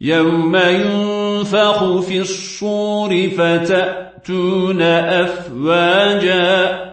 يوم ينفخ في الصور فتأتون أفواجا